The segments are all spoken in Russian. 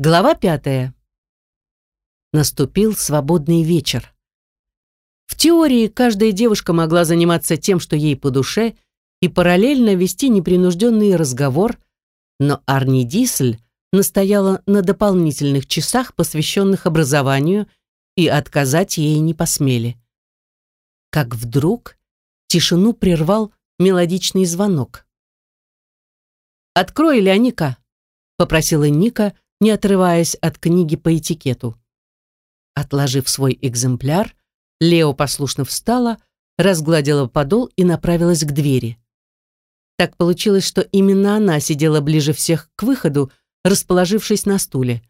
Глава пятая. Наступил свободный вечер. В теории каждая девушка могла заниматься тем, что ей по душе, и параллельно вести непринужденный разговор, но Арни Дисль настояла на дополнительных часах, посвященных образованию, и отказать ей не посмели. Как вдруг тишину прервал мелодичный звонок. «Открой, Леоника!» — попросила Ника, — не отрываясь от книги по этикету. Отложив свой экземпляр, Лео послушно встала, разгладила подол и направилась к двери. Так получилось, что именно она сидела ближе всех к выходу, расположившись на стуле.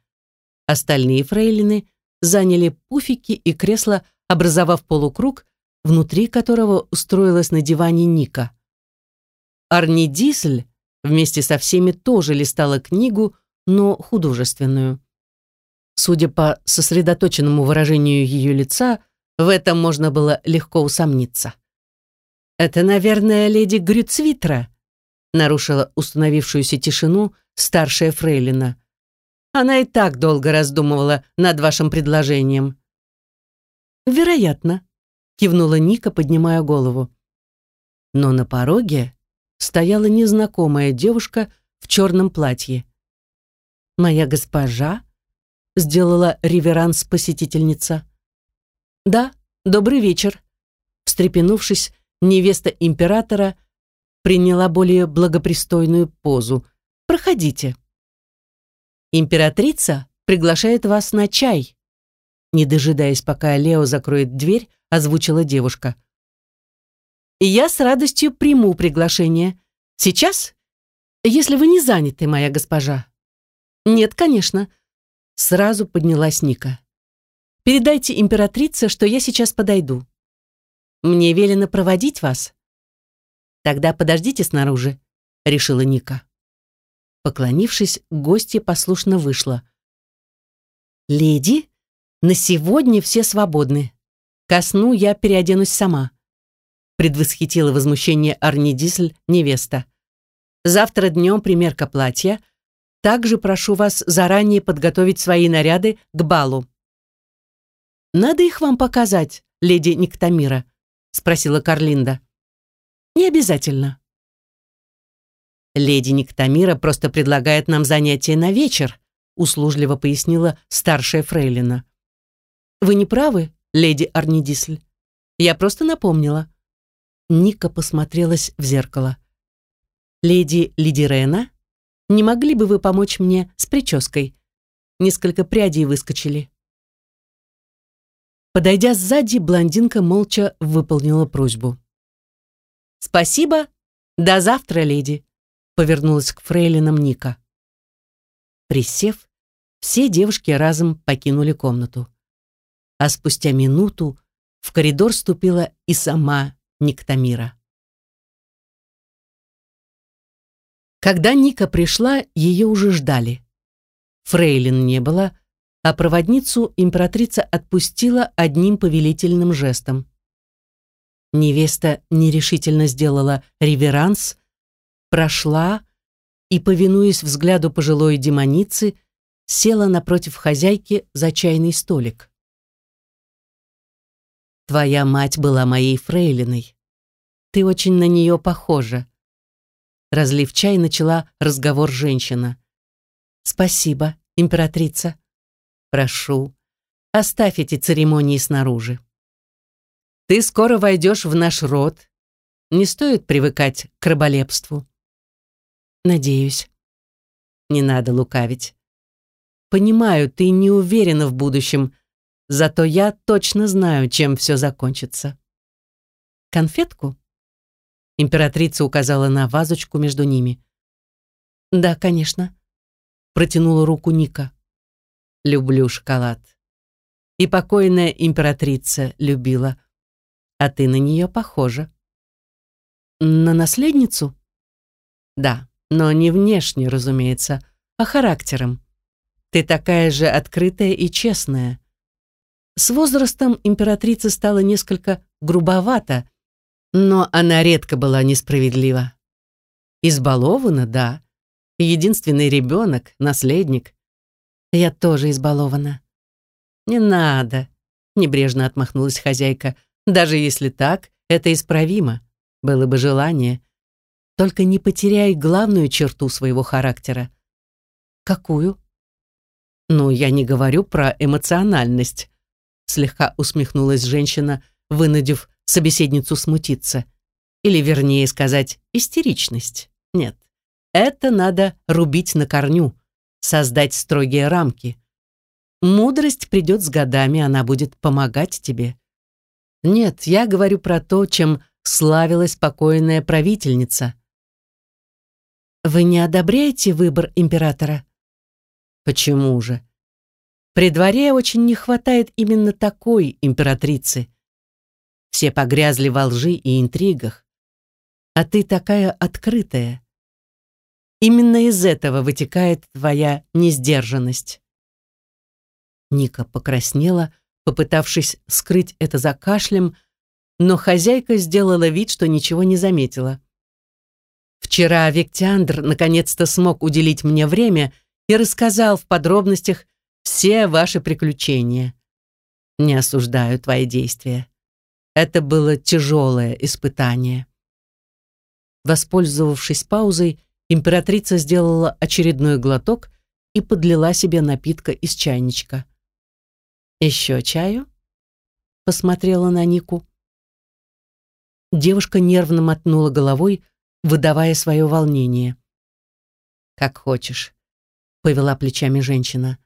Остальные фрейлины заняли пуфики и кресла, образовав полукруг, внутри которого устроилась на диване Ника. Арни Дисль вместе со всеми тоже листала книгу, но художественную. Судя по сосредоточенному выражению ее лица, в этом можно было легко усомниться. «Это, наверное, леди Грюцвитра», нарушила установившуюся тишину старшая фрейлина. «Она и так долго раздумывала над вашим предложением». «Вероятно», кивнула Ника, поднимая голову. Но на пороге стояла незнакомая девушка в черном платье. «Моя госпожа?» — сделала реверанс посетительница. «Да, добрый вечер». Встрепенувшись, невеста императора приняла более благопристойную позу. «Проходите». «Императрица приглашает вас на чай», не дожидаясь, пока Лео закроет дверь, озвучила девушка. «И я с радостью приму приглашение. Сейчас, если вы не заняты, моя госпожа». «Нет, конечно». Сразу поднялась Ника. «Передайте императрице, что я сейчас подойду. Мне велено проводить вас». «Тогда подождите снаружи», — решила Ника. Поклонившись, гостья послушно вышла. «Леди, на сегодня все свободны. Ко сну я переоденусь сама», — предвосхитила возмущение Арни Дисль невеста. «Завтра днем примерка платья, также прошу вас заранее подготовить свои наряды к балу. «Надо их вам показать, леди Никтамира?» — спросила Карлинда. «Не обязательно». «Леди Никтамира просто предлагает нам занятие на вечер», — услужливо пояснила старшая фрейлина. «Вы не правы, леди Арнидисль. Я просто напомнила». Ника посмотрелась в зеркало. «Леди Лидирена не могли бы вы помочь мне с прической? Несколько прядей выскочили. Подойдя сзади, блондинка молча выполнила просьбу. «Спасибо. До завтра, леди», — повернулась к фрейлинам Ника. Присев, все девушки разом покинули комнату. А спустя минуту в коридор ступила и сама Никтамира. Когда Ника пришла, ее уже ждали. Фрейлин не было, а проводницу императрица отпустила одним повелительным жестом. Невеста нерешительно сделала реверанс, прошла и, повинуясь взгляду пожилой демоницы, села напротив хозяйки за чайный столик. «Твоя мать была моей фрейлиной. Ты очень на нее похожа», Разлив чай, начала разговор женщина. «Спасибо, императрица. Прошу, оставь эти церемонии снаружи. Ты скоро войдешь в наш род. Не стоит привыкать к раболепству». «Надеюсь». «Не надо лукавить. Понимаю, ты не уверена в будущем, зато я точно знаю, чем все закончится». «Конфетку?» Императрица указала на вазочку между ними. «Да, конечно», — протянула руку Ника. «Люблю шоколад. И покойная императрица любила. А ты на нее похожа». «На наследницу?» «Да, но не внешне, разумеется, а характером. Ты такая же открытая и честная». С возрастом императрица стала несколько грубовата, но она редко была несправедлива. Избалована, да. Единственный ребенок, наследник. Я тоже избалована. Не надо, небрежно отмахнулась хозяйка. Даже если так, это исправимо. Было бы желание. Только не потеряй главную черту своего характера. Какую? Ну, я не говорю про эмоциональность. Слегка усмехнулась женщина, вынудив собеседницу смутиться. Или, вернее сказать, истеричность. Нет, это надо рубить на корню, создать строгие рамки. Мудрость придет с годами, она будет помогать тебе. Нет, я говорю про то, чем славилась покойная правительница. Вы не одобряете выбор императора? Почему же? При дворе очень не хватает именно такой императрицы. Все погрязли во лжи и интригах. А ты такая открытая. Именно из этого вытекает твоя несдержанность. Ника покраснела, попытавшись скрыть это за кашлем, но хозяйка сделала вид, что ничего не заметила. Вчера Виктиандр наконец-то смог уделить мне время и рассказал в подробностях все ваши приключения. Не осуждаю твои действия. Это было тяжелое испытание. Воспользовавшись паузой, императрица сделала очередной глоток и подлила себе напитка из чайничка. «Еще чаю?» Посмотрела на Нику. Девушка нервно мотнула головой, выдавая свое волнение. «Как хочешь», — повела плечами женщина.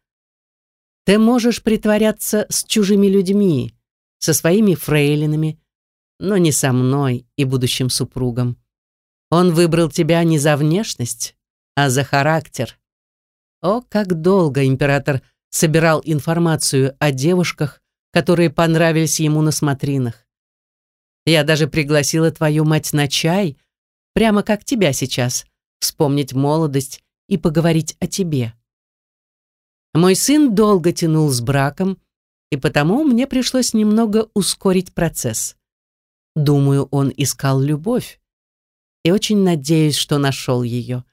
«Ты можешь притворяться с чужими людьми, со своими фрейлинами, но не со мной и будущим супругом. Он выбрал тебя не за внешность, а за характер. О, как долго император собирал информацию о девушках, которые понравились ему на смотринах. Я даже пригласила твою мать на чай, прямо как тебя сейчас, вспомнить молодость и поговорить о тебе. Мой сын долго тянул с браком, и потому мне пришлось немного ускорить процесс. Думаю, он искал любовь, и очень надеюсь, что нашел ее.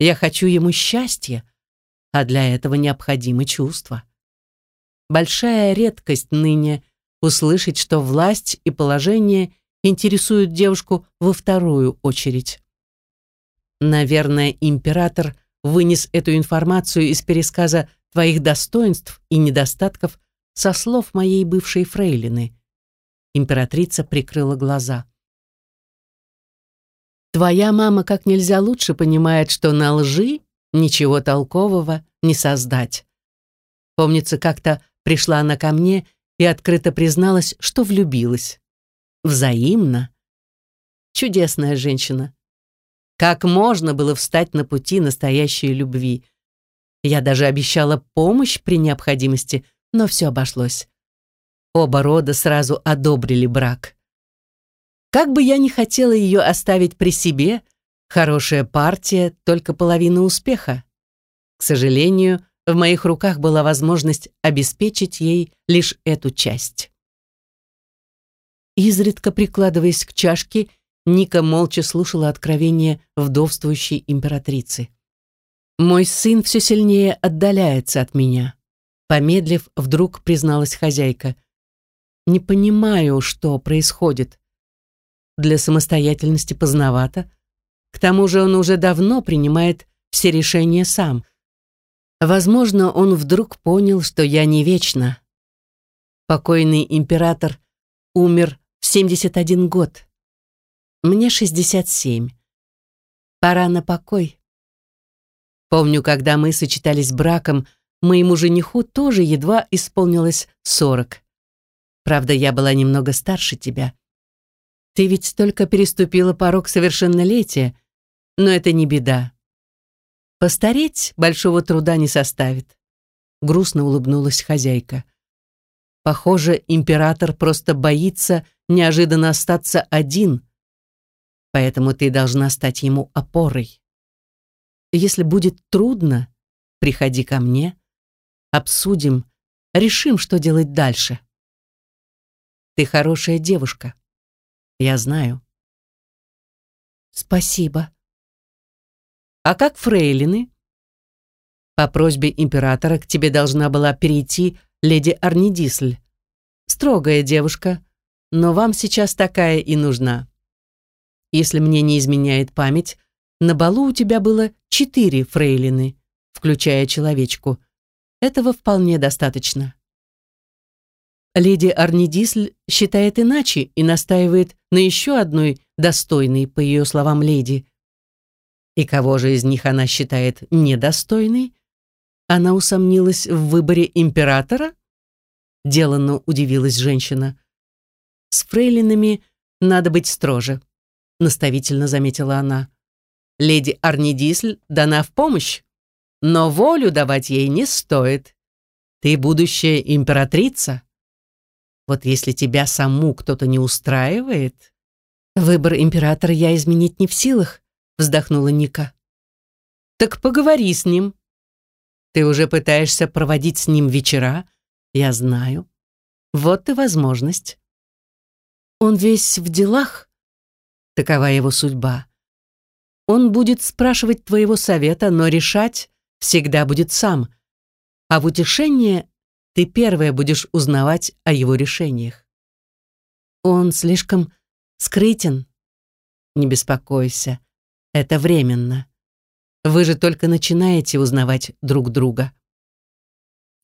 Я хочу ему счастья, а для этого необходимы чувства. Большая редкость ныне услышать, что власть и положение интересуют девушку во вторую очередь. Наверное, император вынес эту информацию из пересказа твоих достоинств и недостатков со слов моей бывшей фрейлины. Императрица прикрыла глаза. Твоя мама как нельзя лучше понимает, что на лжи ничего толкового не создать. Помнится, как-то пришла она ко мне и открыто призналась, что влюбилась. Взаимно. Чудесная женщина. Как можно было встать на пути настоящей любви? Я даже обещала помощь при необходимости, но все обошлось. Оба рода сразу одобрили брак. Как бы я ни хотела ее оставить при себе, хорошая партия — только половина успеха. К сожалению, в моих руках была возможность обеспечить ей лишь эту часть. Изредка прикладываясь к чашке, Ника молча слушала откровения вдовствующей императрицы. «Мой сын все сильнее отдаляется от меня», помедлив, вдруг призналась хозяйка. «Не понимаю, что происходит для самостоятельности поздновато. К тому же он уже давно принимает все решения сам. Возможно, он вдруг понял, что я не вечна. Покойный император умер в 71 год. Мне 67. Пора на покой. Помню, когда мы сочетались браком, моему жениху тоже едва исполнилось 40. Правда, я была немного старше тебя. Ты ведь только переступила порог совершеннолетия, но это не беда. Постареть большого труда не составит. Грустно улыбнулась хозяйка. Похоже, император просто боится неожиданно остаться один, поэтому ты должна стать ему опорой. Если будет трудно, приходи ко мне, обсудим, решим, что делать дальше. Ты хорошая девушка. Я знаю. Спасибо. А как фрейлины? По просьбе императора к тебе должна была перейти леди Арнидисль. Строгая девушка, но вам сейчас такая и нужна. Если мне не изменяет память, на балу у тебя было четыре фрейлины, включая человечку. Этого вполне достаточно. Леди Арнидисль считает иначе и настаивает на еще одной достойной, по ее словам, леди. И кого же из них она считает недостойной? Она усомнилась в выборе императора? Деланно удивилась женщина. С фрейлинами надо быть строже, наставительно заметила она. Леди Арнидисль дана в помощь, но волю давать ей не стоит. Ты будущая императрица. Вот если тебя саму кто-то не устраивает... Выбор императора я изменить не в силах, вздохнула Ника. Так поговори с ним. Ты уже пытаешься проводить с ним вечера, я знаю. Вот и возможность. Он весь в делах. Такова его судьба. Он будет спрашивать твоего совета, но решать всегда будет сам. А в утешение ты первая будешь узнавать о его решениях. Он слишком скрытен. Не беспокойся, это временно. Вы же только начинаете узнавать друг друга.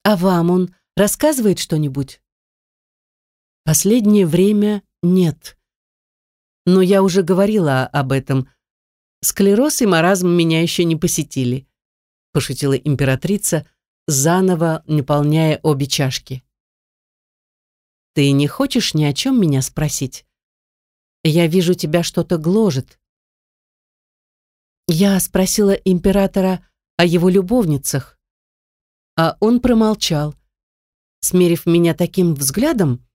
А вам он рассказывает что-нибудь? Последнее время нет. Но я уже говорила об этом. Склероз и маразм меня еще не посетили, пошутила императрица, заново наполняя обе чашки. «Ты не хочешь ни о чем меня спросить? Я вижу, тебя что-то гложет». Я спросила императора о его любовницах, а он промолчал, смерив меня таким взглядом.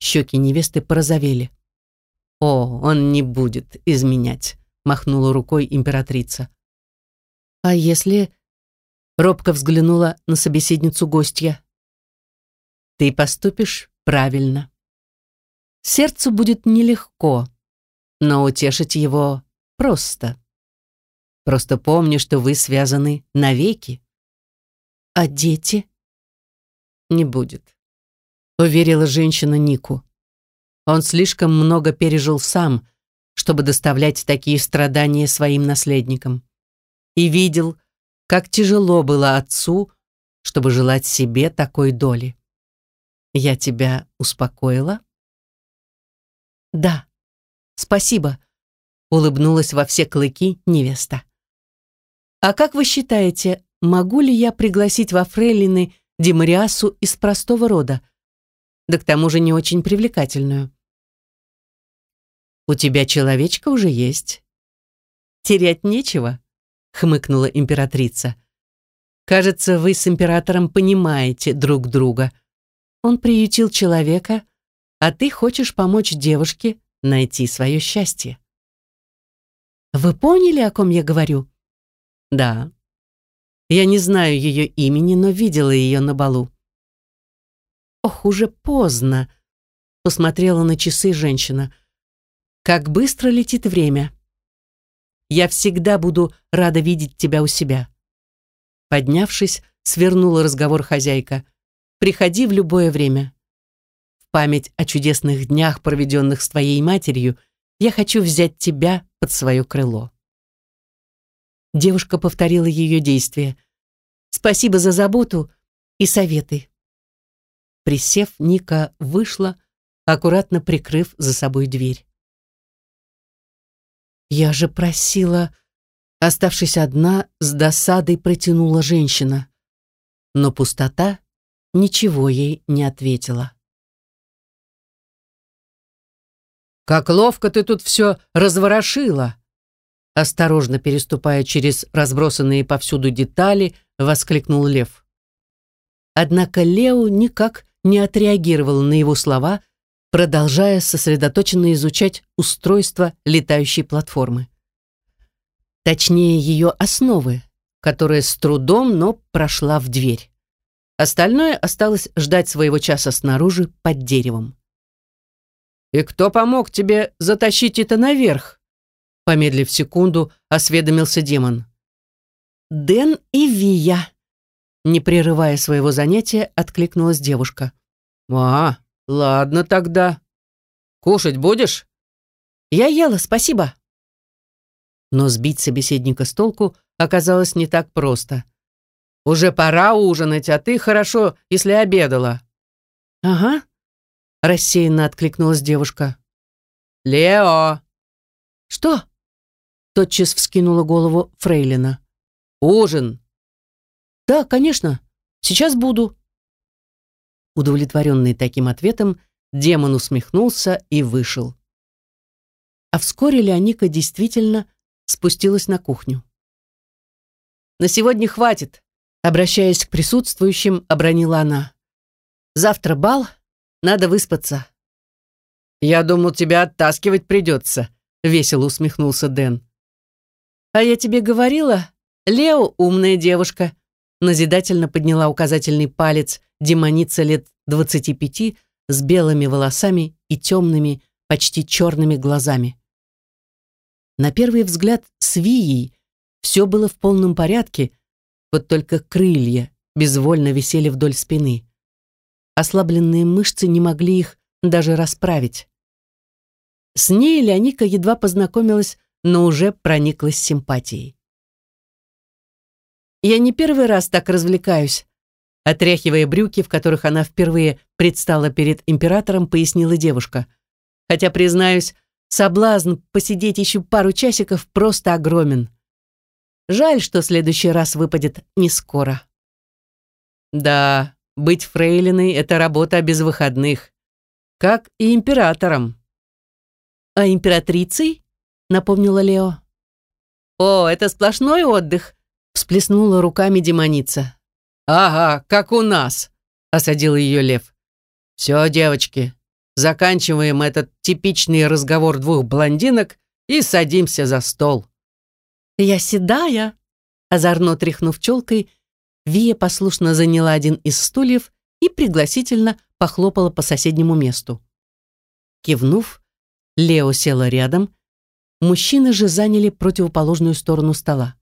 Щеки невесты порозовели. «О, он не будет изменять», — махнула рукой императрица. «А если Робко взглянула на собеседницу гостья. «Ты поступишь правильно. Сердцу будет нелегко, но утешить его просто. Просто помни, что вы связаны навеки. А дети? Не будет, уверила женщина Нику. Он слишком много пережил сам, чтобы доставлять такие страдания своим наследникам. И видел, как тяжело было отцу, чтобы желать себе такой доли. Я тебя успокоила? Да, спасибо, улыбнулась во все клыки невеста. А как вы считаете, могу ли я пригласить во фрейлины Демариасу из простого рода? Да к тому же не очень привлекательную. У тебя человечка уже есть. Терять нечего хмыкнула императрица. Кажется, вы с императором понимаете друг друга. Он приютил человека, а ты хочешь помочь девушке найти свое счастье. Вы поняли, о ком я говорю? Да. Я не знаю ее имени, но видела ее на балу. Ох, уже поздно, посмотрела на часы женщина. Как быстро летит время. Я всегда буду рада видеть тебя у себя». Поднявшись, свернула разговор хозяйка. «Приходи в любое время. В память о чудесных днях, проведенных с твоей матерью, я хочу взять тебя под свое крыло». Девушка повторила ее действия. «Спасибо за заботу и советы». Присев, Ника вышла, аккуратно прикрыв за собой дверь. «Я же просила...» Оставшись одна, с досадой протянула женщина. Но пустота ничего ей не ответила. «Как ловко ты тут все разворошила!» Осторожно переступая через разбросанные повсюду детали, воскликнул Лев. Однако Лео никак не отреагировал на его слова, продолжая сосредоточенно изучать устройство летающей платформы. Точнее, ее основы, которая с трудом, но прошла в дверь. Остальное осталось ждать своего часа снаружи под деревом. «И кто помог тебе затащить это наверх?» Помедлив секунду, осведомился демон. Дэн и Вия!» Не прерывая своего занятия, откликнулась девушка. «А, ладно тогда. Кушать будешь?» «Я ела, спасибо». Но сбить собеседника с толку оказалось не так просто. «Уже пора ужинать, а ты хорошо, если обедала». «Ага», — рассеянно откликнулась девушка. «Лео!» «Что?» — тотчас вскинула голову Фрейлина. «Ужин!» «Да, конечно. Сейчас буду». Удовлетворенный таким ответом, демон усмехнулся и вышел. А вскоре Леоника действительно спустилась на кухню. «На сегодня хватит», — обращаясь к присутствующим, обронила она. «Завтра бал, надо выспаться». «Я думал, тебя оттаскивать придется», — весело усмехнулся Дэн. «А я тебе говорила, Лео умная девушка», назидательно подняла указательный палец демоница лет двадцати пяти с белыми волосами и темными, почти черными глазами. На первый взгляд с Вией все было в полном порядке, вот только крылья безвольно висели вдоль спины. Ослабленные мышцы не могли их даже расправить. С ней Леоника едва познакомилась, но уже прониклась симпатией. Я не первый раз так развлекаюсь. Отряхивая брюки, в которых она впервые предстала перед императором, пояснила девушка. Хотя, признаюсь, соблазн посидеть еще пару часиков просто огромен. Жаль, что следующий раз выпадет не скоро. Да, быть фрейлиной — это работа без выходных. Как и императором. А императрицей? Напомнила Лео. О, это сплошной отдых, всплеснула руками демоница. «Ага, как у нас», — осадил ее лев. «Все, девочки, заканчиваем этот типичный разговор двух блондинок и садимся за стол». «Я седая», — озорно тряхнув челкой, Вия послушно заняла один из стульев и пригласительно похлопала по соседнему месту. Кивнув, Лео села рядом, мужчины же заняли противоположную сторону стола.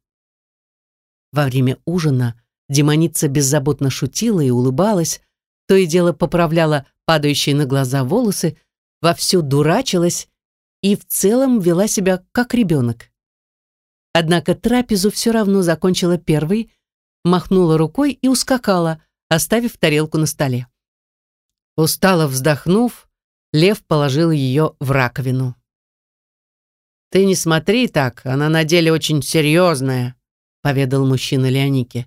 Во время ужина демоница беззаботно шутила и улыбалась, то и дело поправляла падающие на глаза волосы, вовсю дурачилась и в целом вела себя как ребенок. Однако трапезу все равно закончила первой, махнула рукой и ускакала, оставив тарелку на столе. Устало вздохнув, лев положил ее в раковину. «Ты не смотри так, она на деле очень серьезная», поведал мужчина Леонике.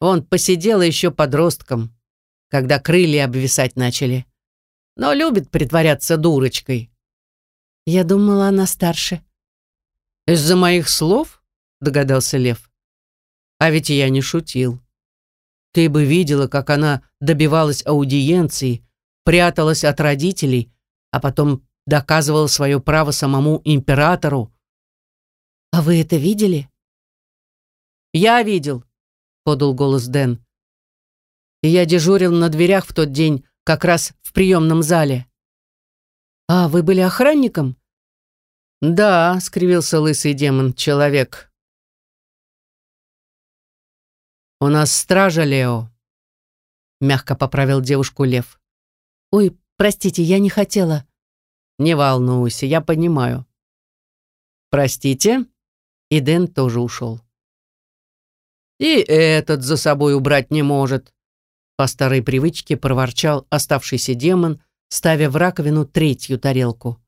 Он посидел еще подростком, когда крылья обвисать начали. Но любит притворяться дурочкой. Я думала, она старше. Из-за моих слов? Догадался Лев. А ведь я не шутил. Ты бы видела, как она добивалась аудиенции, пряталась от родителей, а потом доказывала свое право самому императору. А вы это видели? «Я видел», — подал голос Дэн. «И я дежурил на дверях в тот день, как раз в приемном зале». «А, вы были охранником?» «Да», — скривился лысый демон, — «человек». «У нас стража, Лео», — мягко поправил девушку Лев. «Ой, простите, я не хотела». «Не волнуйся, я понимаю». «Простите?» И Дэн тоже ушел. И этот за собой убрать не может. По старой привычке проворчал оставшийся демон, ставя в раковину третью тарелку.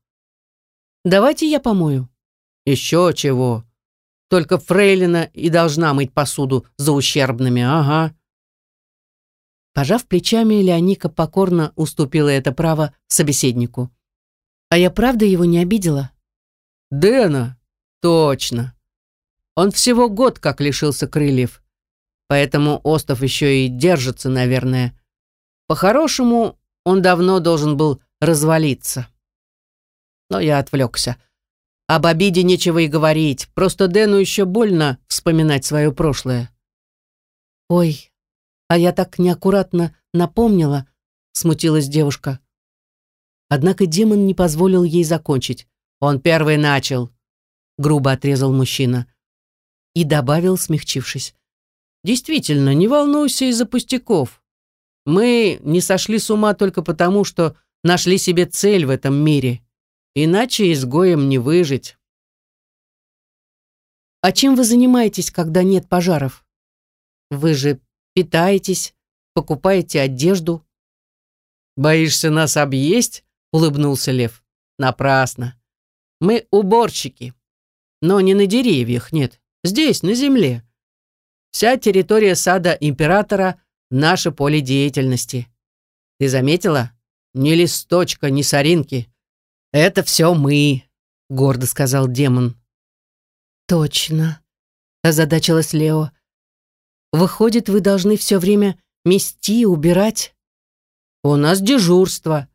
«Давайте я помою». «Еще чего. Только фрейлина и должна мыть посуду за ущербными, ага». Пожав плечами, Леоника покорно уступила это право собеседнику. «А я правда его не обидела?» «Дэна? Точно. Он всего год как лишился крыльев. Поэтому остров еще и держится, наверное. По-хорошему, он давно должен был развалиться. Но я отвлекся. Об обиде нечего и говорить. Просто Дэну еще больно вспоминать свое прошлое. «Ой, а я так неаккуратно напомнила», — смутилась девушка. Однако демон не позволил ей закончить. «Он первый начал», — грубо отрезал мужчина и добавил, смягчившись. Действительно, не волнуйся из-за пустяков. Мы не сошли с ума только потому, что нашли себе цель в этом мире. Иначе изгоем не выжить. А чем вы занимаетесь, когда нет пожаров? Вы же питаетесь, покупаете одежду. Боишься нас объесть? Улыбнулся Лев. Напрасно. Мы уборщики. Но не на деревьях, нет. Здесь, на земле. Вся территория сада императора — наше поле деятельности. Ты заметила? Ни листочка, ни соринки. Это все мы, гордо сказал демон. Точно, озадачилась Лео. Выходит, вы должны все время мести, убирать? У нас дежурство.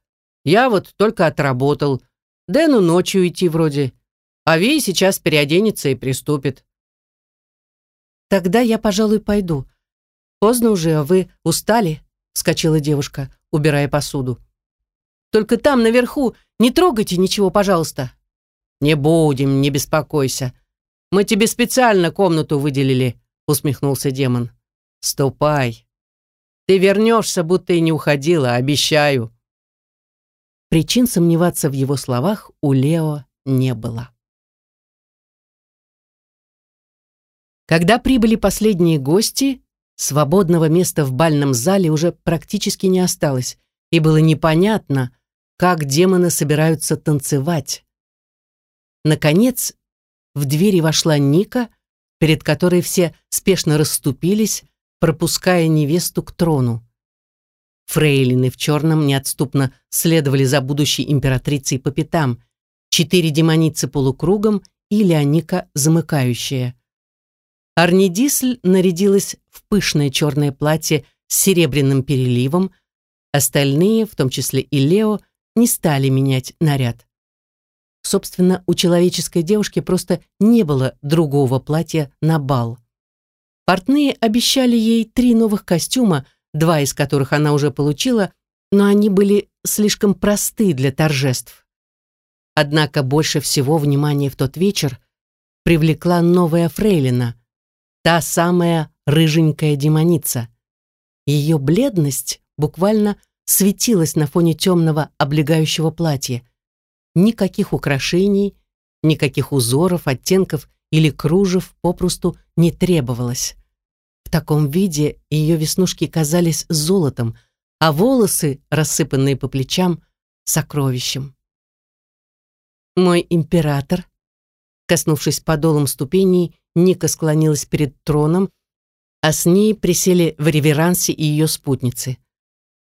Я вот только отработал. Дэну ночью идти вроде. А Ви сейчас переоденется и приступит. Тогда я, пожалуй, пойду. Поздно уже, а вы устали? Вскочила девушка, убирая посуду. Только там, наверху, не трогайте ничего, пожалуйста. Не будем, не беспокойся. Мы тебе специально комнату выделили, усмехнулся демон. Ступай. Ты вернешься, будто и не уходила, обещаю. Причин сомневаться в его словах у Лео не было. Когда прибыли последние гости, свободного места в бальном зале уже практически не осталось, и было непонятно, как демоны собираются танцевать. Наконец, в двери вошла Ника, перед которой все спешно расступились, пропуская невесту к трону. Фрейлины в черном неотступно следовали за будущей императрицей по пятам, четыре демоницы полукругом и Леоника замыкающая. Арнидисль нарядилась в пышное черное платье с серебряным переливом, остальные, в том числе и Лео, не стали менять наряд. Собственно, у человеческой девушки просто не было другого платья на бал. Портные обещали ей три новых костюма, два из которых она уже получила, но они были слишком просты для торжеств. Однако больше всего внимания в тот вечер привлекла новая фрейлина, та самая рыженькая демоница. Ее бледность буквально светилась на фоне темного облегающего платья. Никаких украшений, никаких узоров, оттенков или кружев попросту не требовалось. В таком виде ее веснушки казались золотом, а волосы, рассыпанные по плечам, сокровищем. «Мой император», коснувшись подолом ступеней, Ника склонилась перед троном, а с ней присели в реверансе и ее спутницы.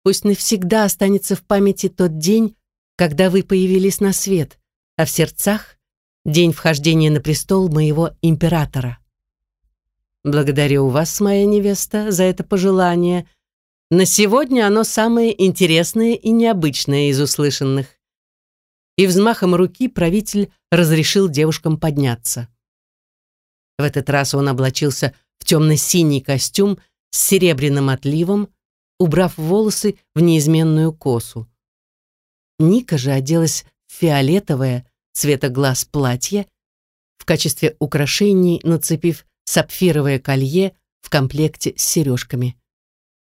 Пусть навсегда останется в памяти тот день, когда вы появились на свет, а в сердцах — день вхождения на престол моего императора. Благодарю вас, моя невеста, за это пожелание. На сегодня оно самое интересное и необычное из услышанных. И взмахом руки правитель разрешил девушкам подняться. В этот раз он облачился в темно-синий костюм с серебряным отливом, убрав волосы в неизменную косу. Ника же оделась в фиолетовое цвета глаз платье, в качестве украшений нацепив сапфировое колье в комплекте с сережками.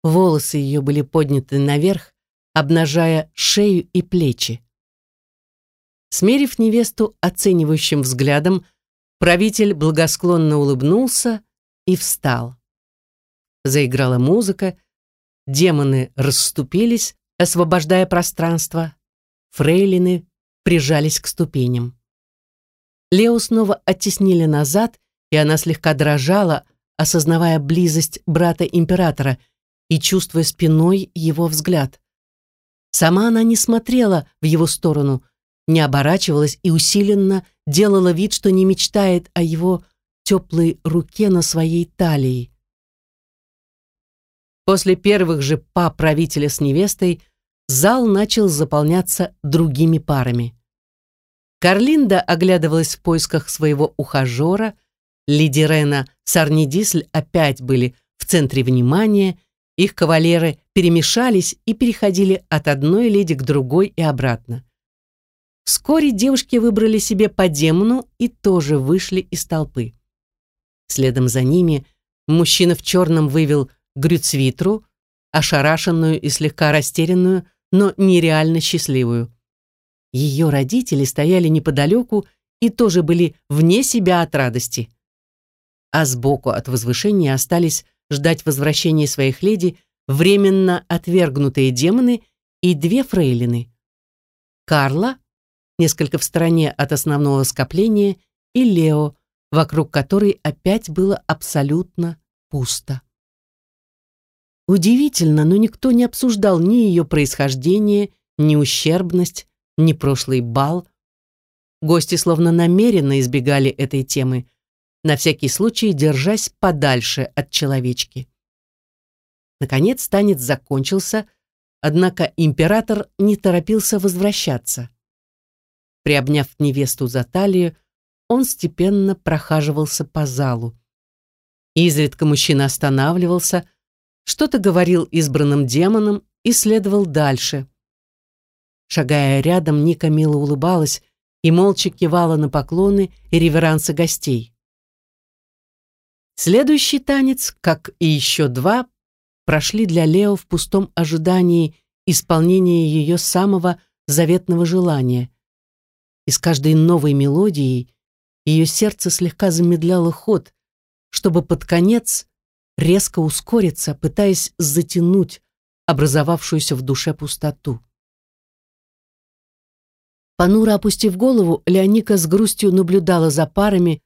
Волосы ее были подняты наверх, обнажая шею и плечи. Смерив невесту оценивающим взглядом, правитель благосклонно улыбнулся и встал. Заиграла музыка, Демоны расступились, освобождая пространство. Фрейлины прижались к ступеням. Лео снова оттеснили назад, и она слегка дрожала, осознавая близость брата императора и чувствуя спиной его взгляд. Сама она не смотрела в его сторону, не оборачивалась и усиленно делала вид, что не мечтает о его теплой руке на своей талии. После первых же па правителя с невестой зал начал заполняться другими парами. Карлинда оглядывалась в поисках своего ухажера, Лиди Рена с Арнидисль опять были в центре внимания, их кавалеры перемешались и переходили от одной леди к другой и обратно. Вскоре девушки выбрали себе по демону и тоже вышли из толпы. Следом за ними Мужчина в черном вывел Грюцвитру, ошарашенную и слегка растерянную, но нереально счастливую. Ее родители стояли неподалеку и тоже были вне себя от радости. А сбоку от возвышения остались ждать возвращения своих леди временно отвергнутые демоны и две фрейлины. Карла, несколько в стороне от основного скопления, и Лео, вокруг которой опять было абсолютно пусто. Удивительно, но никто не обсуждал ни ее происхождение, ни ущербность, ни прошлый бал. Гости словно намеренно избегали этой темы, на всякий случай держась подальше от человечки. Наконец танец закончился, однако император не торопился возвращаться. Приобняв невесту за талию, он степенно прохаживался по залу. Изредка мужчина останавливался, что-то говорил избранным демонам и следовал дальше. Шагая рядом, Ника мило улыбалась и молча кивала на поклоны и реверансы гостей. Следующий танец, как и еще два, прошли для Лео в пустом ожидании исполнения ее самого заветного желания. И с каждой новой мелодией ее сердце слегка замедляло ход, чтобы под конец резко ускориться, пытаясь затянуть образовавшуюся в душе пустоту. Понуро опустив голову, Леоника с грустью наблюдала за парами,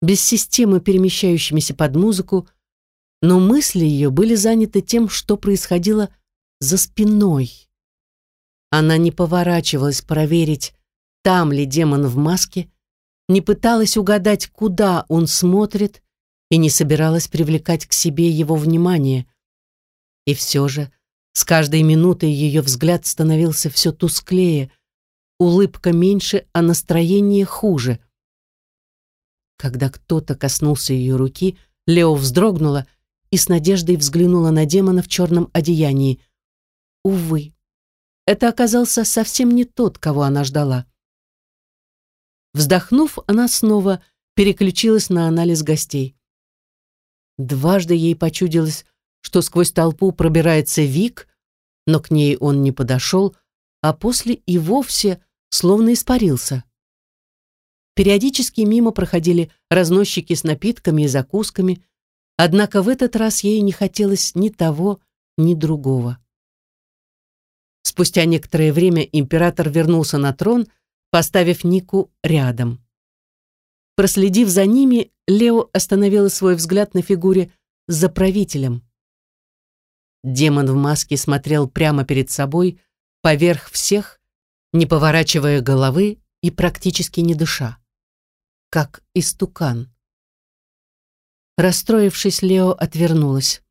без системы перемещающимися под музыку, но мысли ее были заняты тем, что происходило за спиной. Она не поворачивалась проверить, там ли демон в маске, не пыталась угадать, куда он смотрит, и не собиралась привлекать к себе его внимание. И все же с каждой минутой ее взгляд становился все тусклее, улыбка меньше, а настроение хуже. Когда кто-то коснулся ее руки, Лео вздрогнула и с надеждой взглянула на демона в черном одеянии. Увы, это оказался совсем не тот, кого она ждала. Вздохнув, она снова переключилась на анализ гостей. Дважды ей почудилось, что сквозь толпу пробирается Вик, но к ней он не подошел, а после и вовсе словно испарился. Периодически мимо проходили разносчики с напитками и закусками, однако в этот раз ей не хотелось ни того, ни другого. Спустя некоторое время император вернулся на трон, поставив Нику рядом. Проследив за ними, Лео остановила свой взгляд на фигуре за правителем. Демон в маске смотрел прямо перед собой, поверх всех, не поворачивая головы и практически не дыша. Как истукан. Расстроившись, Лео отвернулась.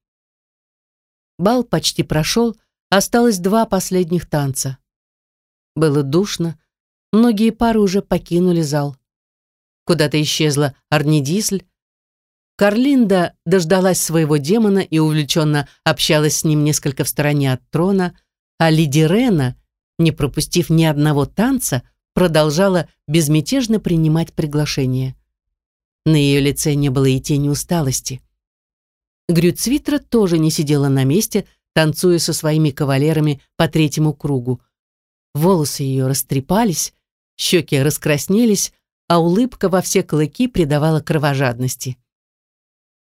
Бал почти прошел, осталось два последних танца. Было душно, многие пары уже покинули зал. Куда-то исчезла Арнидисль. Карлинда дождалась своего демона и увлеченно общалась с ним несколько в стороне от трона, а Лиди Рена, не пропустив ни одного танца, продолжала безмятежно принимать приглашение. На ее лице не было и тени усталости. Грюцвитра тоже не сидела на месте, танцуя со своими кавалерами по третьему кругу. Волосы ее растрепались, щеки раскраснелись, а улыбка во все клыки придавала кровожадности.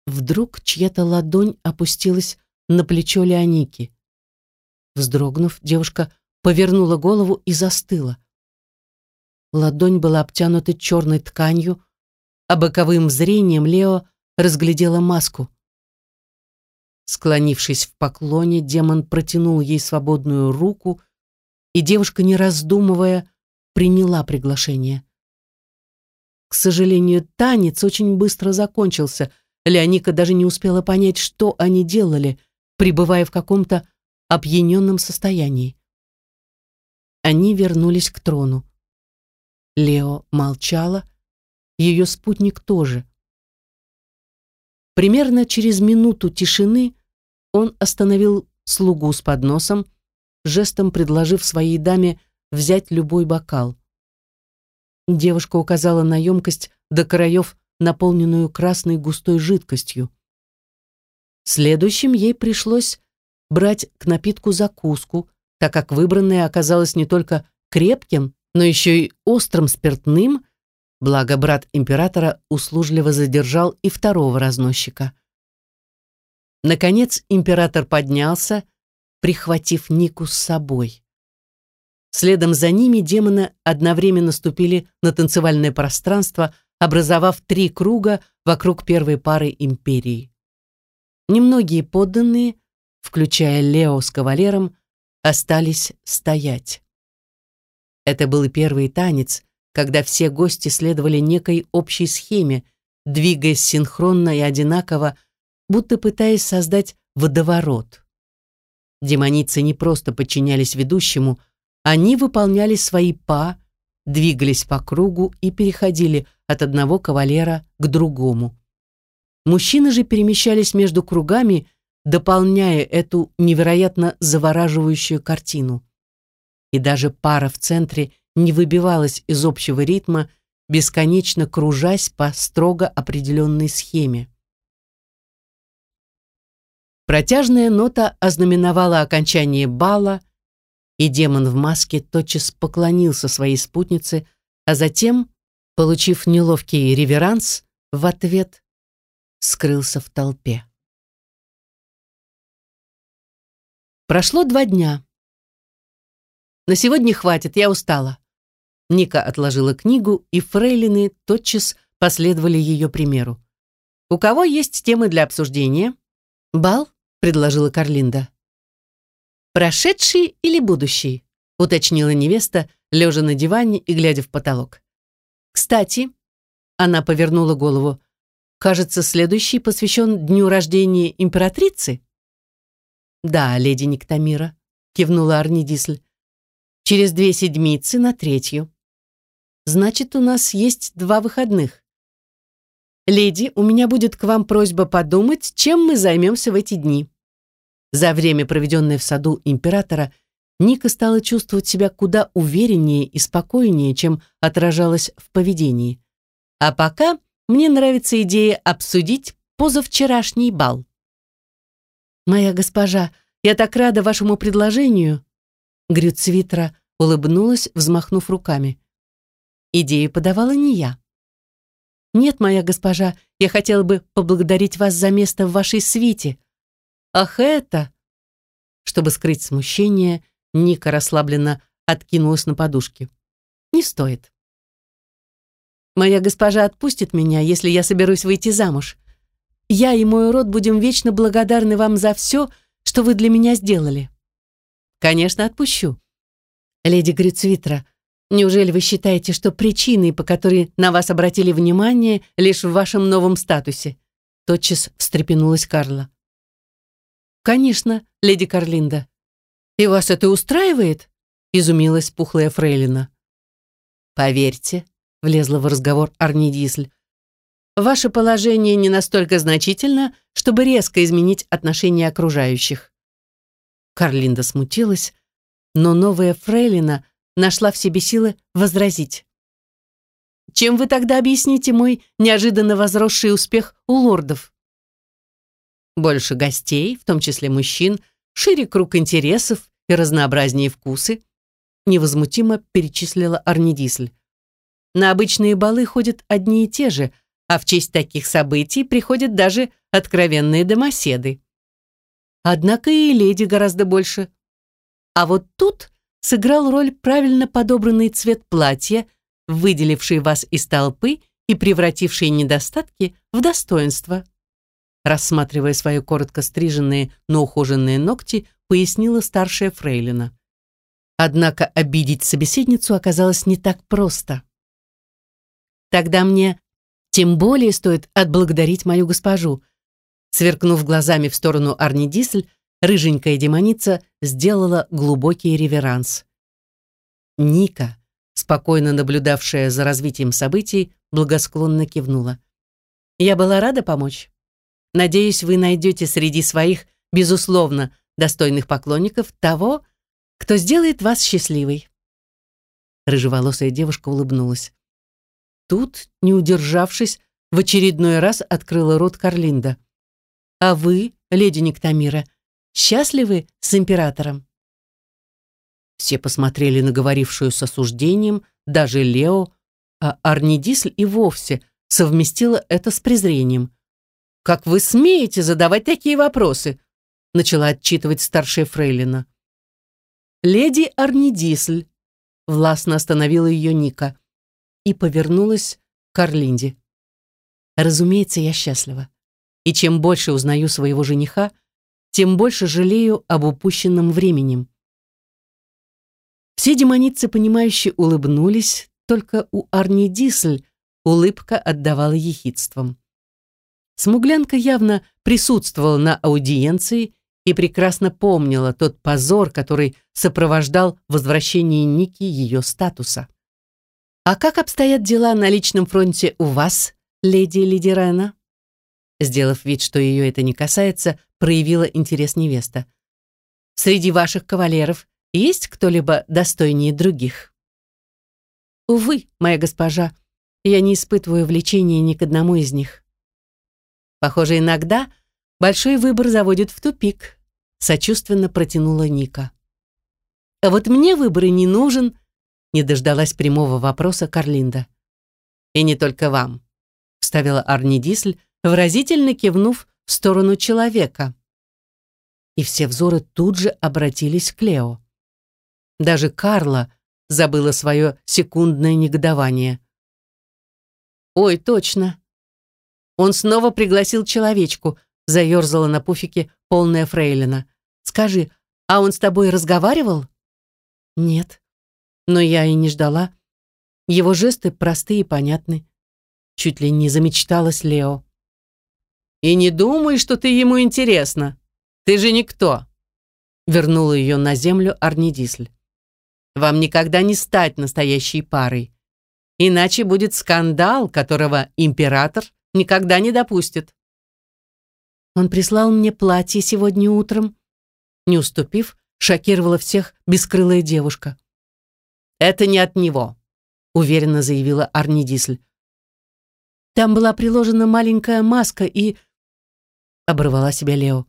Вдруг чья-то ладонь опустилась на плечо Леоники. Вздрогнув, девушка повернула голову и застыла. Ладонь была обтянута черной тканью, а боковым зрением Лео разглядела маску. Склонившись в поклоне, демон протянул ей свободную руку, и девушка, не раздумывая, приняла приглашение. К сожалению, танец очень быстро закончился. Леоника даже не успела понять, что они делали, пребывая в каком-то опьяненном состоянии. Они вернулись к трону. Лео молчала, ее спутник тоже. Примерно через минуту тишины он остановил слугу с подносом, жестом предложив своей даме взять любой бокал. Девушка указала на емкость до краев, наполненную красной густой жидкостью. Следующим ей пришлось брать к напитку закуску, так как выбранное оказалось не только крепким, но еще и острым спиртным, благо брат императора услужливо задержал и второго разносчика. Наконец император поднялся, прихватив Нику с собой. Следом за ними демоны одновременно ступили на танцевальное пространство, образовав три круга вокруг первой пары империи. Немногие подданные, включая Лео с кавалером, остались стоять. Это был первый танец, когда все гости следовали некой общей схеме, двигаясь синхронно и одинаково, будто пытаясь создать водоворот. Демоницы не просто подчинялись ведущему, они выполняли свои па, двигались по кругу и переходили от одного кавалера к другому. Мужчины же перемещались между кругами, дополняя эту невероятно завораживающую картину. И даже пара в центре не выбивалась из общего ритма, бесконечно кружась по строго определенной схеме. Протяжная нота ознаменовала окончание бала, и демон в маске тотчас поклонился своей спутнице, а затем, получив неловкий реверанс, в ответ скрылся в толпе. Прошло два дня. На сегодня хватит, я устала. Ника отложила книгу, и фрейлины тотчас последовали ее примеру. «У кого есть темы для обсуждения?» «Бал?» — предложила Карлинда. «Прошедший или будущий?» — уточнила невеста, лежа на диване и глядя в потолок. «Кстати», — она повернула голову, «кажется, следующий посвящен дню рождения императрицы?» «Да, леди Никтамира», — кивнула Арнидисль. «Через две седмицы на третью. Значит, у нас есть два выходных. Леди, у меня будет к вам просьба подумать, чем мы займемся в эти дни». За время, проведенное в саду императора, Ника стала чувствовать себя куда увереннее и спокойнее, чем отражалось в поведении. А пока мне нравится идея обсудить позавчерашний бал. «Моя госпожа, я так рада вашему предложению!» Грюцвитра улыбнулась, взмахнув руками. Идею подавала не я. «Нет, моя госпожа, я хотела бы поблагодарить вас за место в вашей свите. Ах, это!» Чтобы скрыть смущение, Ника расслабленно откинулась на подушке. «Не стоит. Моя госпожа отпустит меня, если я соберусь выйти замуж. Я и мой род будем вечно благодарны вам за все, что вы для меня сделали. Конечно, отпущу. Леди Грицвитра, неужели вы считаете, что причиной, по которой на вас обратили внимание, лишь в вашем новом статусе? Тотчас встрепенулась Карла. Конечно, леди Карлинда. И вас это устраивает? Изумилась пухлая фрейлина. Поверьте, влезла в разговор Арнидисль, Ваше положение не настолько значительно, чтобы резко изменить отношение окружающих. Карлинда смутилась, но новая фрейлина нашла в себе силы возразить. Чем вы тогда объясните мой неожиданно возросший успех у лордов? Больше гостей, в том числе мужчин, шире круг интересов и разнообразнее вкусы, невозмутимо перечислила Арнидисль. На обычные балы ходят одни и те же – а в честь таких событий приходят даже откровенные домоседы. Однако и леди гораздо больше. А вот тут сыграл роль правильно подобранный цвет платья, выделивший вас из толпы и превративший недостатки в достоинство. Рассматривая свои коротко стриженные, но ухоженные ногти, пояснила старшая фрейлина. Однако обидеть собеседницу оказалось не так просто. Тогда мне тем более стоит отблагодарить мою госпожу. Сверкнув глазами в сторону Арни Дисль, рыженькая демоница сделала глубокий реверанс. Ника, спокойно наблюдавшая за развитием событий, благосклонно кивнула. «Я была рада помочь. Надеюсь, вы найдете среди своих, безусловно, достойных поклонников того, кто сделает вас счастливой». Рыжеволосая девушка улыбнулась. Тут, не удержавшись, в очередной раз открыла рот Карлинда. «А вы, леди Нектамира? Счастливы с императором?» Все посмотрели на говорившую с осуждением, даже Лео, а Арнидисль и вовсе совместила это с презрением. «Как вы смеете задавать такие вопросы?» начала отчитывать старшая фрейлина. «Леди Арнидисль», — властно остановила ее Ника и повернулась к Орлинде. «Разумеется, я счастлива. И чем больше узнаю своего жениха, тем больше жалею об упущенном времени. Все демоницы, понимающие, улыбнулись, только у Арни Дисль улыбка отдавала ехидством. Смуглянка явно присутствовала на аудиенции и прекрасно помнила тот позор, который сопровождал возвращение Ники ее статуса. «А как обстоят дела на личном фронте у вас, леди Лидирена?» Сделав вид, что ее это не касается, проявила интерес невеста. «Среди ваших кавалеров есть кто-либо достойнее других?» «Увы, моя госпожа, я не испытываю влечения ни к одному из них». «Похоже, иногда большой выбор заводит в тупик», сочувственно протянула Ника. «А вот мне выбор и не нужен», не дождалась прямого вопроса Карлинда. «И не только вам», вставила Арни Дисль, выразительно кивнув в сторону человека. И все взоры тут же обратились к Лео. Даже Карла забыла свое секундное негодование. «Ой, точно!» Он снова пригласил человечку, заерзала на пуфике полная фрейлина. «Скажи, а он с тобой разговаривал?» «Нет, но я и не ждала. Его жесты простые и понятны. Чуть ли не замечталась Лео. «И не думай, что ты ему интересна. Ты же никто!» Вернула ее на землю Арнидисль. «Вам никогда не стать настоящей парой. Иначе будет скандал, которого император никогда не допустит». Он прислал мне платье сегодня утром. Не уступив, шокировала всех бескрылая девушка. «Это не от него», — уверенно заявила Арнидисль. «Там была приложена маленькая маска и...» — оборвала себя Лео.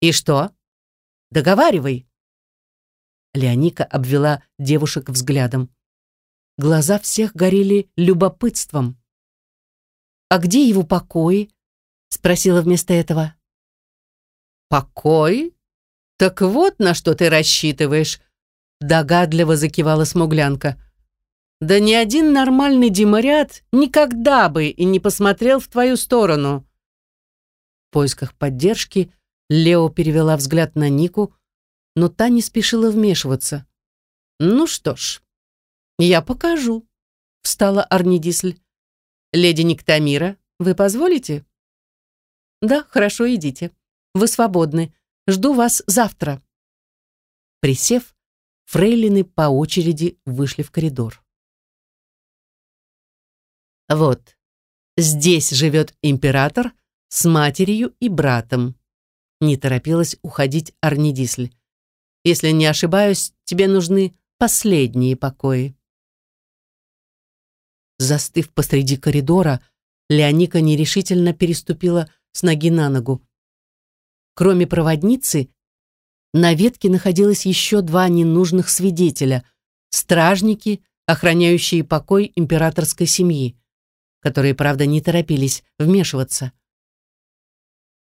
«И что? Договаривай!» Леоника обвела девушек взглядом. Глаза всех горели любопытством. «А где его покои?» — спросила вместо этого. «Покой? Так вот на что ты рассчитываешь!» Догадливо закивала смуглянка. «Да ни один нормальный демарят никогда бы и не посмотрел в твою сторону!» В поисках поддержки Лео перевела взгляд на Нику, но та не спешила вмешиваться. «Ну что ж, я покажу», — встала Арнидисль. «Леди Никтамира, вы позволите?» «Да, хорошо, идите. Вы свободны. Жду вас завтра». Присев, фрейлины по очереди вышли в коридор. «Вот, здесь живет император с матерью и братом», не торопилась уходить Арнидисль. «Если не ошибаюсь, тебе нужны последние покои». Застыв посреди коридора, Леоника нерешительно переступила с ноги на ногу. Кроме проводницы, на ветке находилось еще два ненужных свидетеля — стражники, охраняющие покой императорской семьи, которые, правда, не торопились вмешиваться.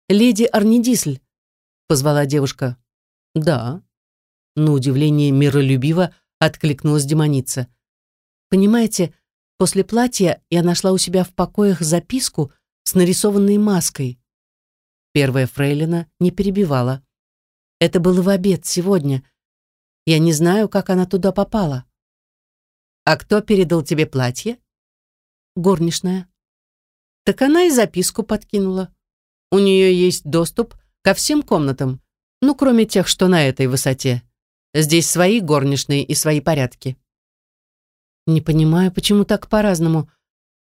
«Леди Арнидисль», — позвала девушка. «Да». На удивление миролюбиво откликнулась демоница. «Понимаете, после платья я нашла у себя в покоях записку с нарисованной маской. Первая фрейлина не перебивала. Это было в обед сегодня. Я не знаю, как она туда попала. А кто передал тебе платье? Горничная. Так она и записку подкинула. У нее есть доступ ко всем комнатам, ну, кроме тех, что на этой высоте. Здесь свои горничные и свои порядки. Не понимаю, почему так по-разному.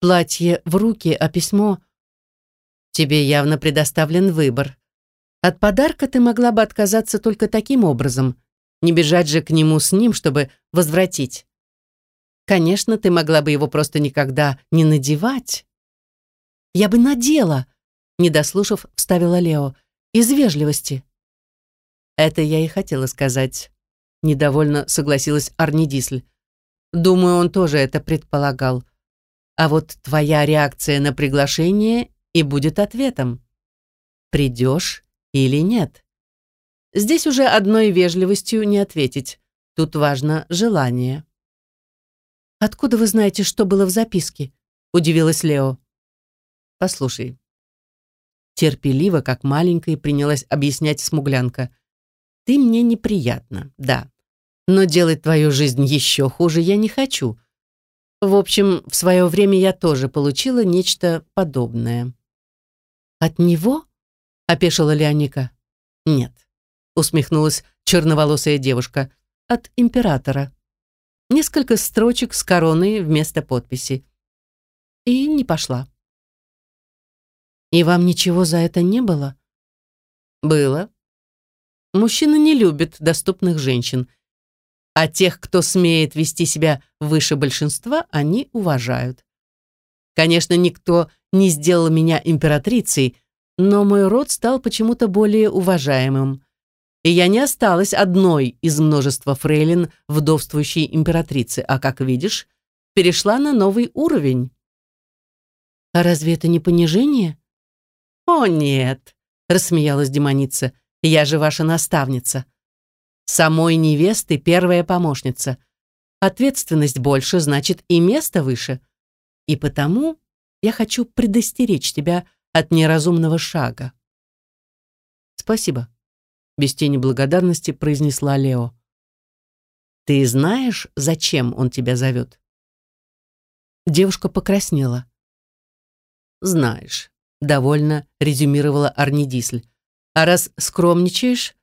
Платье в руки, а письмо Тебе явно предоставлен выбор. От подарка ты могла бы отказаться только таким образом, не бежать же к нему с ним, чтобы возвратить. Конечно, ты могла бы его просто никогда не надевать. Я бы надела, не дослушав, вставила Лео. Из вежливости. Это я и хотела сказать. Недовольно согласилась Арни Дисль. Думаю, он тоже это предполагал. А вот твоя реакция на приглашение и будет ответом. Придешь или нет? Здесь уже одной вежливостью не ответить. Тут важно желание. «Откуда вы знаете, что было в записке?» — удивилась Лео. «Послушай». Терпеливо, как маленькая, принялась объяснять смуглянка. «Ты мне неприятна, да. Но делать твою жизнь еще хуже я не хочу. В общем, в свое время я тоже получила нечто подобное». «От него?» — опешила Леоника. «Нет», — усмехнулась черноволосая девушка. «От императора» несколько строчек с короной вместо подписи. И не пошла. И вам ничего за это не было? Было. Мужчины не любят доступных женщин, а тех, кто смеет вести себя выше большинства, они уважают. Конечно, никто не сделал меня императрицей, но мой род стал почему-то более уважаемым и я не осталась одной из множества фрейлин вдовствующей императрицы, а, как видишь, перешла на новый уровень. А разве это не понижение? О, нет, рассмеялась демоница, я же ваша наставница. Самой невесты первая помощница. Ответственность больше, значит, и место выше. И потому я хочу предостеречь тебя от неразумного шага. Спасибо без тени благодарности произнесла Лео. «Ты знаешь, зачем он тебя зовет?» Девушка покраснела. «Знаешь», — довольно резюмировала Арни Дисль. «А раз скромничаешь,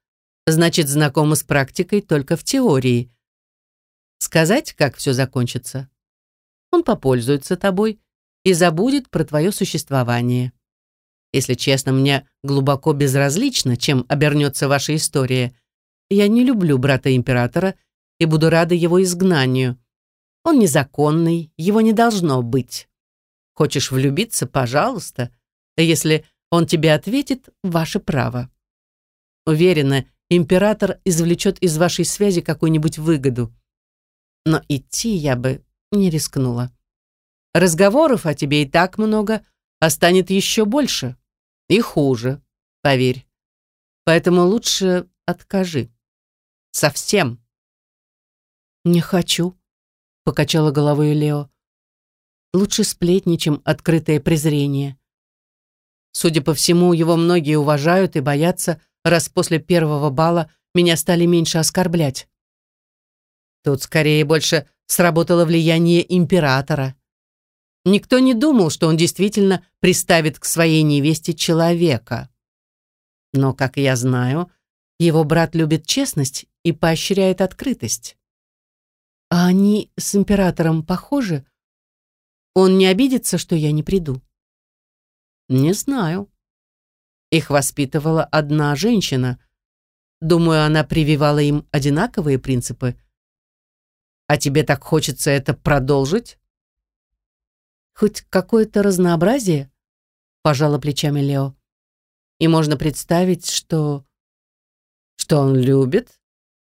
значит, знакома с практикой только в теории. Сказать, как все закончится? Он попользуется тобой и забудет про твое существование. Если честно, мне глубоко безразлично, чем обернется ваша история. Я не люблю брата императора и буду рада его изгнанию. Он незаконный, его не должно быть. Хочешь влюбиться, пожалуйста. Если он тебе ответит, ваше право. Уверена, император извлечет из вашей связи какую-нибудь выгоду. Но идти я бы не рискнула. Разговоров о тебе и так много, а станет еще больше. И хуже, поверь. Поэтому лучше откажи. Совсем. Не хочу, покачала головой Лео. Лучше сплетни, чем открытое презрение. Судя по всему, его многие уважают и боятся, раз после первого бала меня стали меньше оскорблять. Тут скорее больше сработало влияние императора. Никто не думал, что он действительно приставит к своей невесте человека. Но, как я знаю, его брат любит честность и поощряет открытость. А они с императором похожи? Он не обидится, что я не приду? Не знаю. Их воспитывала одна женщина. Думаю, она прививала им одинаковые принципы. А тебе так хочется это продолжить? Хоть какое-то разнообразие? Пожала плечами Лео. И можно представить, что... Что он любит?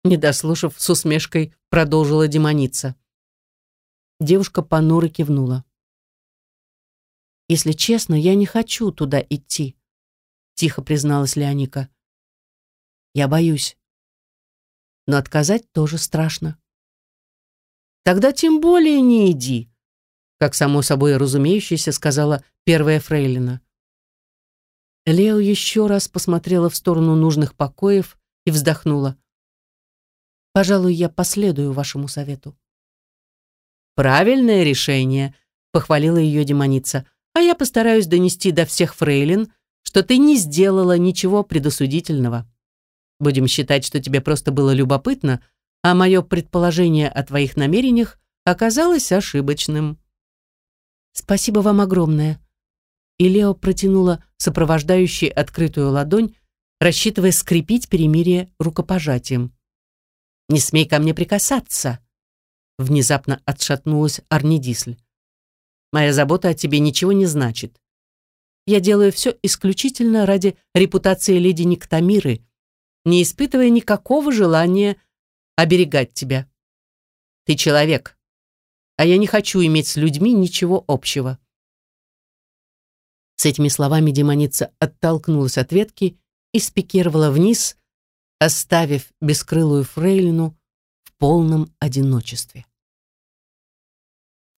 Не дослушав, с усмешкой продолжила демоница. Девушка понуро кивнула. «Если честно, я не хочу туда идти», — тихо призналась Леоника. «Я боюсь. Но отказать тоже страшно». «Тогда тем более не иди», как само собой разумеющееся сказала первая фрейлина. Лео еще раз посмотрела в сторону нужных покоев и вздохнула. «Пожалуй, я последую вашему совету». «Правильное решение», — похвалила ее демоница. «А я постараюсь донести до всех фрейлин, что ты не сделала ничего предосудительного. Будем считать, что тебе просто было любопытно, а мое предположение о твоих намерениях оказалось ошибочным». Спасибо вам огромное. И Лео протянула сопровождающей открытую ладонь, рассчитывая скрепить перемирие рукопожатием. «Не смей ко мне прикасаться!» Внезапно отшатнулась Арнидисль. «Моя забота о тебе ничего не значит. Я делаю все исключительно ради репутации леди Никтамиры, не испытывая никакого желания оберегать тебя. Ты человек, а я не хочу иметь с людьми ничего общего. С этими словами демоница оттолкнулась от ветки и спикировала вниз, оставив бескрылую фрейлину в полном одиночестве.